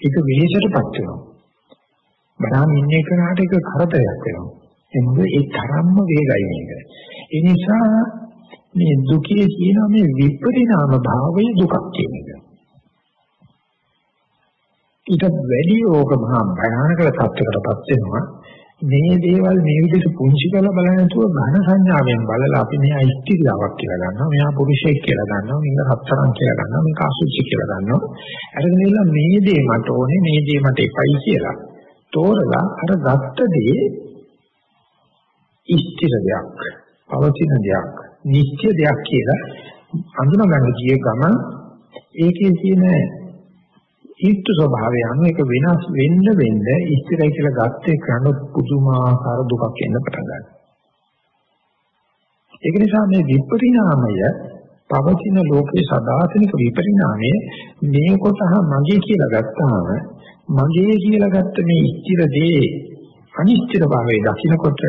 ඒක වෙහෙසටපත් වෙනවා. බණන් ඉන්නේ කරාට ඒක කරදරයක් වෙනවා. ඒ මොකද ඒ තරම්ම වේගයි මේක. ඒ නිසා මේ දුකේ කියන මේ විපරිණාම භාවය දුකක් කියන එක. ඊට වැඩි ඕක මහා භයානක තත්ත්වයකටපත් වෙනවා. මේ දේවල් මේ විදිහට පුංචි කරලා බලන නැතුව ඝන සංඥාවෙන් බලලා අපි මෙයා ඉස්තිරියාවක් කියලා ගන්නවා මෙයා පුරුෂයෙක් කියලා ගන්නවා මේක හතරක් කියලා ගන්නවා මේක අසුචි කියලා ගන්නවා. අරගෙන ඉන්න මේ දේ මට ඕනේ මේ දේ මට එපයි කියලා තෝරලා අර ගත්ත දේ ඉස්තිර දෙයක් පවතින දෙයක් නිත්‍ය දෙයක් කියලා අඳුනගන්න ගිය ගමන් ඒකේ තියෙන ඊත්තු ස්වභාවය අනුව ඒක වෙනස් වෙන්න වෙන්න ඉස්තිරයි කියලා ගත්තේ කරන පුදුමාකාර දුකක් එන්න පටන් ගන්නවා. ඒක නිසා මේ විපරිණාමය පවතින ලෝකේ සදාතනික විපරිණාමය මේ කොටහ මගේ කියලා ගත්තාම මගේ කියලා ගත්ත මේ ඉස්තිර දේ අනිශ්චිත භාවයේ දකින්නකොට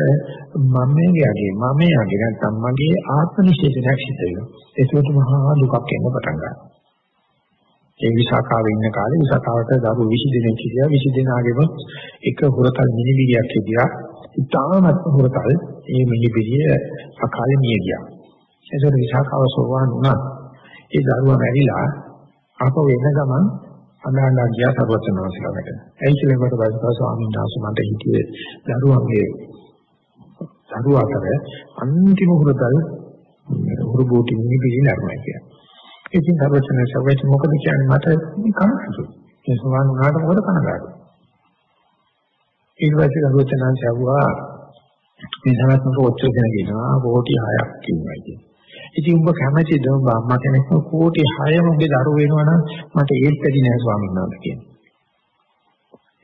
මම යගේ මම යගේ නැත්නම් මගේ ආත්ම නිශ්චේතනයක් සිද්ධ වෙනවා. ඒකට මහා දුකක් එන්න පටන් ගන්නවා. ඒ විසාකාවේ ඉන්න කාලේ විසාකාවට දරුවෝ 20 දෙනෙක් හිටියා 20 දෙනාගේම එක හොරතල් මිනිබිරියක් හිටියා. ඉතාමත් හොරතල්. ඒ මිනිබිරිය අකාලේ මිය ගියා. ඒසොර විසාකාව සෝවාන් වුණා. ඒ දරුවා මැරිලා ආපහු එන ගමන් අනාගා ගියා සර්වචනවාසලකට ඒ කියලා කොට බයිස්වා ස්වාමීන් වහන්සේ මට හිටියේ දරුවන්ගේ දරුවා අතර අන්තිම හොරතල් හොරු බෝටි මිනිබිරිය නරමයි කියලා. ඉතින් සර්වචන සර්වච මොකද කියන්නේ මට කනසු. ඒ සෝවාන් වුණාට මොකද කනගාටු. ඊට පස්සේ සර්වචනන් කියුවා මේ සමත් මොකද ඔච්චර දෙන කියනවා කෝටි 6ක් කියනවා ඉතින්. ඉතින් ඔබ කැමතිද ඔබ අම්මා කෙනෙක් කෝටි 6ම උගේ දරුවෝ වෙනවනම් මට ඒත් ඇති නෑ ස්වාමීන් වහන්සේ කියන්නේ.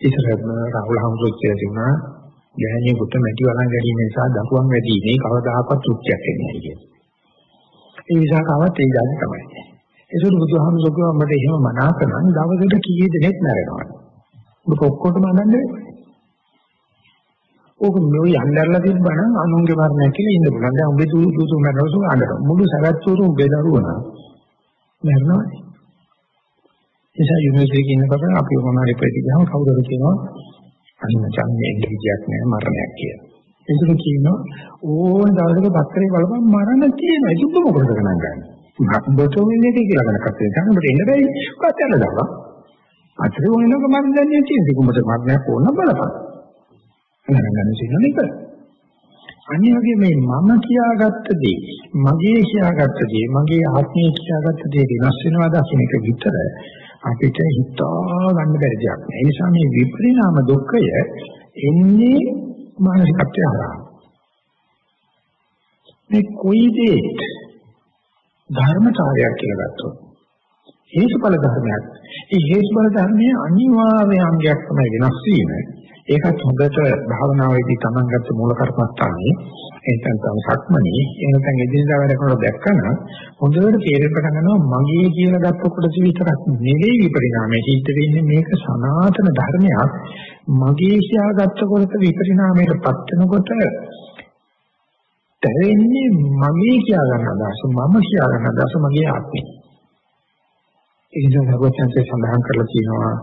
ඉතරම රාහුල හම්සොත් කියනවා ගැහණියෙකුට මැටි වලන් ගැනීම නිසා දරුවන් වැඩි ඉන්නේ කවදාහක්වත් තෘප්තියක් එන්නේ නැහැ කියන්නේ. ඒ විසාකාවත් ඒ જાති තමයි. ඒසොට බුදුහාමුදුරුවෝ කිව්වා මට එහෙම මනාකරන දවසකට කීයේ දෙනෙක් මැරෙනවා. ඔබ ඔක්කොටම අනන්නේ. ඕක මෙවි යන්නර්ලා තිබ්බනම් අනුන්ගේ මරණය කියලා ඉන්න පුළුවන්. දැන් උඹේ දූ දූ දූ මරනසු අඬන. මුළු සරච්චෝරු උඹේ දරුවනා. මරනවා. එසා යුනිවර්සිටි එකේ ඉන්නකොට අපි මොනාරි ප්‍රතිගහම කවුරුද කියනවා අනිමචන් මේ ඉංග්‍රීසියක් නෑ මරණයක් කියලා. ඒකල කියනවා ඕන දවසක පත්තරේ බලපන් මරණ තියෙනවා. ඒක මොකටද ගණන් ගන්නේ? බොතෝ වෙන්නේ කියලා ගන්න කතා කරන ඔබට එන්න බැරි. කොහොමද යන්න දාවා අතේ වුණනක මම දන්නේ තියෙන්නේ කොහොමද මරණයක් ඕන බලපන්. අනගන්න සින්න එක අනිත් වගේ මේ මම කියාගත්ත දේ මගේ කියාගත්ත දේ මගේ ආත්මය කියාගත්ත දේ වෙනස් වෙනවා දකින්න එක විතර අපිට හිතා ගන්න බැරි දෙයක් නෑ. ඒ නිසා මේ විපරිණාම දුක්ඛය එන්නේ මානසිකත්වය හරහා. මේ කොයි දෙයක් ධර්මතාවයක් කියලා ගත්තොත් හේතුඵල ධර්මයක්. ඒ හේතුඵල ධර්මයේ අනිවාර්ය අංගයක් තමයි වෙනස් වීම. ඒකත් හොඳට භාවනාවේදී Taman ගත්ත මූල කර්මස්ථානේ එතන තම සක්මනේ එනකන් එදිනදා වැඩ කරනකොට දැක්කම හොඳට තේරෙන්න පටන් ගන්නවා මගේ කියලා ගත්ත කොටස විතරක් නෙවෙයි විපරිණාමයේ සිද්ධ වෙන්නේ මේක සනාතන ධර්මයක් මගේ කියලා ගත්ත කොටස විපරිණාමයටපත් වෙනකොට දැනෙන්නේ මගේ කියා ගන්න අදහස මම කියා ගන්න අදහස මගේ ආත්මය. ඒ නිසා සර්වඥයන්සේ සඳහන් කරලා තියෙනවා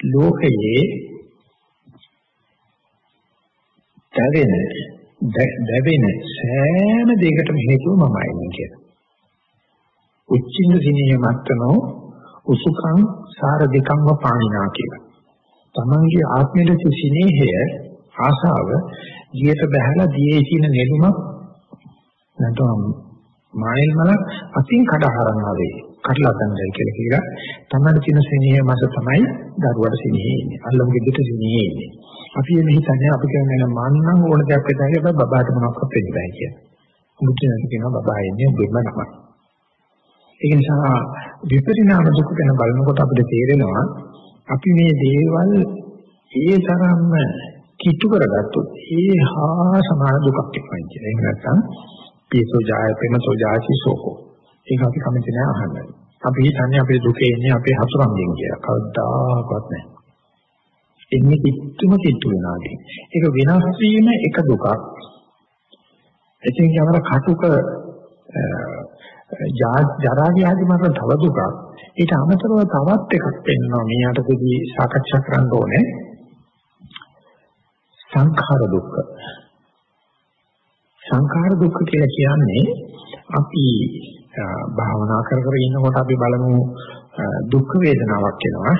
ලෝකයේ දැවෙන දැවෙන සෑම දෙයකටම හේතුව මමයි කියලා. උච්චින්ද සිනේය මත්තනෝ උසුකං සාර දෙකක්ම පාණිනා කියලා. තමන්ගේ ආත්මයේ සිනේහය ආශාව දියට බහැලා දියේ තියෙන නෙළුමක් නැත්නම් මායිල් මලක් අතින් කඩහරනවා වේ. කඩලා ගන්නයි කියලා කියලා තමයි තියෙන සිනහේ මාස තමයි දරුවට සිනහේ ඉන්නේ. අල්ලමුගේ දෙට සිනහේ ඉන්නේ. අපි මේ හිතන්නේ අපි කියන්නේ මන්නම් ඕන දෙයක් වෙතයි අපි බබාට මොනවක්වත් වෙන්න බෑ කියලා. මුචිනට කියනවා බබා ඉන්නේ බෙම්ම තමයි. ඒ නිසා විපරිණාම දුක ගැන බලනකොට අපිට තේරෙනවා අපි මේ දේවල් ඒ තරම්ම කිට්ටු කරගත්තොත් ඒ හා සමාන දුකක් එක්වයි කියලා. එහෙම නැත්නම් පීසෝ ජාය පෙමසෝ ජාති සෝකෝ. ඒක අපි කැමති නෑ අහන්න. අපි හිතන්නේ අපේ දුකේ ඉන්නේ අපේ හසුරන්ගෙන් කියලා. කවදාකවත් නෑ. එන්නේ කිට්ටුම කිට්ටු වෙනාදී. ඒක වෙනස් වීම එක දුකක්. එතින් යවර කටුක ජරා ව්‍යාධි මරණ තව දුකක්. ඊට අමතරව තවත් එකක් පෙන්වනවා මේ යටතේදී සාකච්ඡා කරන්න ඕනේ සංඛාර දුක්ඛ. සංඛාර දුක්ඛ කියලා කියන්නේ අපි භාවනා කර කර ඉන්නකොට අපි බලමු දුක් වේදනාවක් එනවා.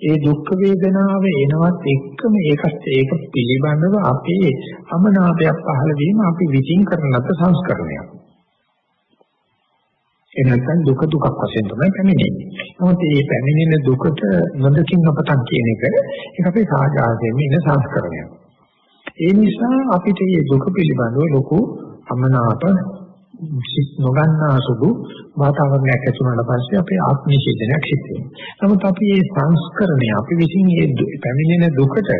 ඒ දුක් වේදනාව එනවත් එක්කම ඒකත් ඒක පිළිබඳව අපේ අමනාපයක් පහළ වීම අපි විචින් කරන ලද සංස්කරණයක්. ඒ නැත්නම් දුක දුකක් වශයෙන් තමයි පැමිණෙන්නේ. නමුත් මේ පැමිණෙන දුකට නොදකින් අපතන් කියන එක ඒක අපේ සාජාතයෙන් ඉන්න සංස්කරණයක්. ඒ නිසා අපිට මේ දුක පිළිබඳව ලොකු අමනාප සිත් නොගන්නා සුදු වාතාවරණයක් ඇති වුණාට පස්සේ අපේ ආත්ම නිෂේධනයක් සිද්ධ වෙනවා. නමුත් අපි මේ සංස්කරණය අපි විසින් මේ පැමිණෙන දුකට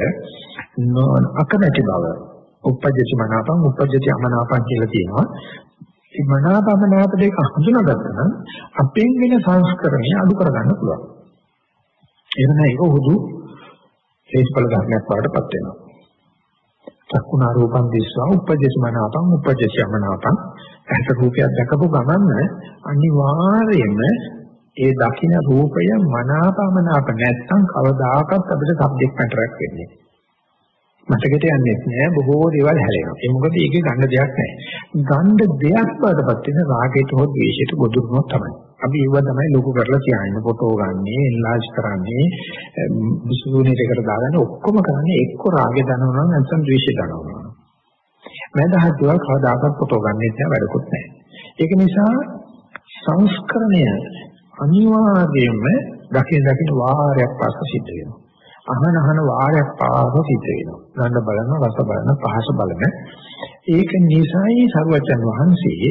අකමැති බව උපජ්ජති මනාපං උපජ්ජති අමනාපං කියලා තියෙනවා. මේ මනාපමනාප දෙක හඳුනාගත්තා නම් අපෙන් වෙන සංස්කරණය අඩු කරගන්න පුළුවන්. එහෙනම් ඒක හුදු හේතුඵල ධර්මයක් වඩටපත් වෙනවා. චක්කුණා රූපං දිස්වා උපජ්ජති මනාපං උපජ්ජති අමනාපං ඇස රූපයක් දැකපු ගමන් අනිවාර්යයෙන්ම ඒ දකින්න රූපය මනාපමනාප නැත්තම් කවදාකවත් අපිට සබ්ජෙක්ට් මැටරයක් වෙන්නේ මතකෙට යන්නේ නැහැ. බොහෝ දේවල් හැලෙනවා. ඒ මොකද ඒකේ ගන්න දෙයක් නැහැ. ගන්න දෙයක් බඩපත් වෙන රාගයට හෝ ද්වේෂයට ගොදුරුනොත් තමයි. අපි ඒව තමයි ලොකු කරලා තියාගෙන ෆොටෝ ගන්නේ එන්ලාජ් කරන්නේ විසුණුනේට එකට දාගන්න. ඔක්කොම කරන්නේ එක්ක රාගය දනවනවා නැත්නම් ද්වේෂය දනවනවා මඳහත් දේවල් කවදාකවත් ෆොටෝ ගන්නෙත් නෑ වැඩකුත් නෑ. ඒක නිසා සංස්කරණය අනිවාර්යයෙන්ම දකින දකින වාරයක් පාස සිද්ධ වෙනවා. අහන අහන වාරයක් පාස සිද්ධ වෙනවා. ගන්න බලන රස බලන පහස බලන ඒක නිසායි සර්වචන් වහන්සේ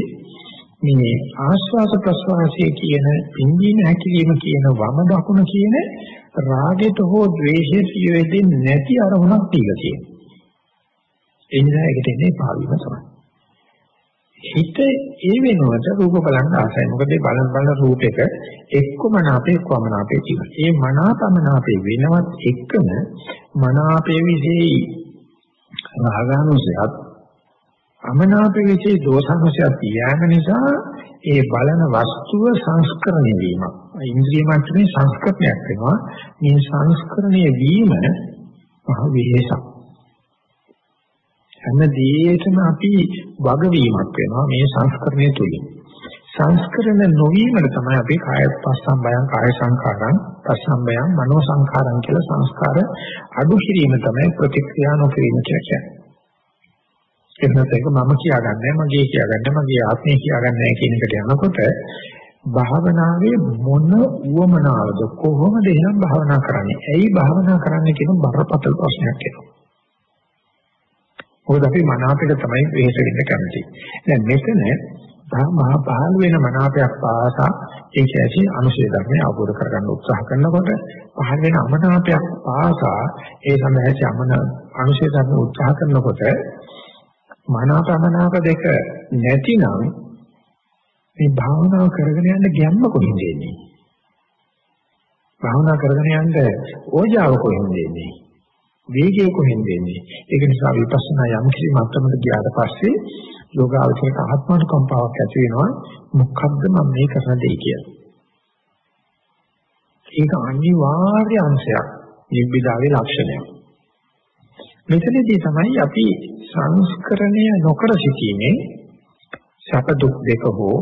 මේ ආස්වාද ප්‍රසවාසයේ කියන පින්දීන හැකිලිම කියන වම දකුණ කියන රාගයට හෝ ද්වේෂයට යෙදෙන්නේ නැති අරමුණක් තියලා තියෙනවා. ඒ නිසා ඒකට එන්නේ පාවීම තමයි. හිත ඒ වෙනුවට රූප බලන්න ආසයි. මොකද ඒ බලන බලන රූපෙක එක්කම නාපේ එක්කම නාපේ තියෙනවා. ඒ මනාපමනාපේ වෙනවත් එක්කම මනාපේ විශේෂයි රාගානුසයත් අමනාපේ විශේෂ දෝෂානුසයත් යාම නිසා ඒ බලන වස්තුව සංස්කරණය වීම. ඉන්ද්‍රිය මට්ටමේ සංස්කරණයක් වෙනවා. මේ සංස්කරණය වීම මහ විශේෂක්. හැම දෙයකම අපි වගවීමක් වෙනවා මේ සංස්කරණය තුලින්. සංස්කරණ නොවීමල තමයි අපි කාය පස්සම්බයං කාය සංඛාරං පස්සම්බයං මනෝ සංඛාරං කියලා සංස්කාර අඩු කිරීම තමයි ප්‍රතික්‍රියා නොකිරීම කියන්නේ. එන්නත් ඒක මම කියාගන්නේ මගේ කියාගන්නේ මගේ ආත්මය කියාගන්නේ කියන එකට යනකොට භාවනාවේ මොන උවමනාවද කොහොමද එහෙනම් භාවනා කරන්නේ? ඇයි භාවනා කරන්නේ කියන බරපතල ප්‍රශ්නයක් එනවා. මොකද අපි මනාපයට තමයි වෙහෙස වෙන්න කැමති. දැන් මෙතන මහා පහළ වෙන මනාපයක් පාසා ඒක ඇති අනුශේ ධර්මය අවබෝධ කරගන්න උත්සාහ කරනකොට පහළ වෙන අමනාපයක් පාසා ඒ සඳහා යමන අනුශේ ධර්ම උත්සාහ කරනකොට මනාපමනාප දෙක නැතිනම් මේ භාවනාව කරගෙන යන්න ගැම්ම කොහෙන්ද එන්නේ? භාවනා කරගෙන යන්න ඕජාව කොහෙන්ද එන්නේ? වේගය කොහෙන්ද එන්නේ? ඒක නිසා විපස්සනා යම් කිසි මට්ටමකට ගියාට පස්සේ යෝගාවචරක ආත්මන කම්පාවක් ඇති වෙනවා. මොකද්ද මම මේ කරන දෙය කියලා. ඒක අනිවාර්ය අංශයක්. නිබ්බිදාවේ ලක්ෂණයක්. මෙතනදී තමයි අපි සංස්කරණය නොකර සිටීමේ සැප දුක් දෙක හෝ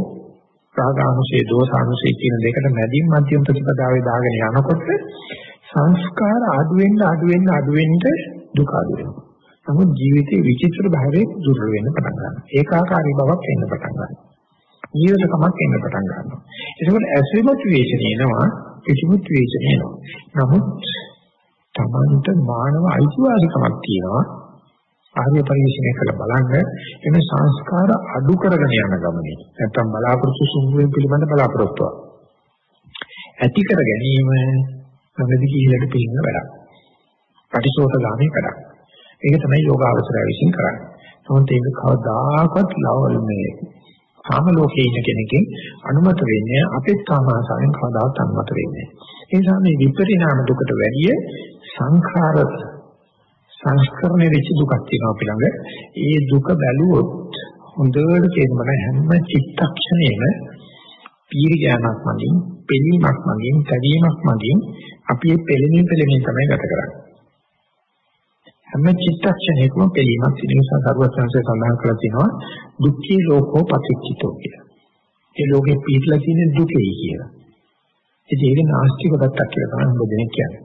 රාගානුසේ දෝසානුසේ කියන දෙකට මැදින් මධ්‍යම ප්‍රතිපදාවේ දාගෙන යනකොට සංස්කාර අඩු වෙන්න අඩු වෙන්න අඩු වෙන්න දුක අඩු වෙනවා. නමුත් ජීවිතේ විචිත්‍ර භාවයේ දුර වෙන්න පටන් ගන්නවා. ඒකාකාරී බවක් එන්න පටන් ගන්නවා. ජීවිතකමක් එන්න පටන් ගන්නවා. ඒකෝට ඇසිමොත් වේශන එනවා, කිසිමුත් වේශන එනවා. නමුත් තමන්ට මානව අයිතිවාසිකමක් තියෙනවා. ආර්ය පරිශ්‍රණය කළ බලන්න එමේ සංස්කාර අඩු කරගෙන යන ගමනේ නැත්තම් බලාපොරොත්තු සුන්දුවෙන් පිළිබඳ බලාපොරොත්තුවක් ඇති කර ගැනීම ළඟදී කීලට පිළින වැඩක්. පටිසෝතගාමී වැඩක්. ඒක තමයි යෝගාවචරය විසින් කරන්නේ. නමුත් ඒක කවදාකවත් ලවල් මේ කාම ලෝකයේ ඉන්න කෙනකින් අනුමත වෙන්නේ අපේ කාමාසයෙන් කවදාවත් අනුමත වෙන්නේ නැහැ. ඒ නිසා මේ විපරිණාම දුකට වැඩිය සංඛාර සංස්කරණය වෙච්ච දුකක් තියෙනවා අපි ළඟ. ඒ දුක බැලුවොත් හොඳට තේරෙනවා හැම චිත්තක්ෂණයෙම පීරිගෑමක් මගින්, පෙළීමක් මගින්, තැවීමක් මගින් අපි මේ පෙළෙමින් පෙළෙමින් තමයි ගත කරන්නේ. හැම චිත්තක්ෂණයකම පෙළීමක් තියෙන නිසා සරුවත්ංශය සඳහන් කරලා තියෙනවා දුක්ඛී ලෝකෝ පතිච්චිතෝ කියලා. ඒ ලෝකේ පිටලා තියෙන දුකයි කියලා. ඉතින් ඒක නාස්තික පැත්තක් කියලා තමයි මොකද කියන්නේ.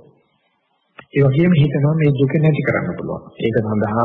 ඒ වගේම හිතනවා මේ දුක නැති කරන්න පුළුවන්. ඒක සඳහා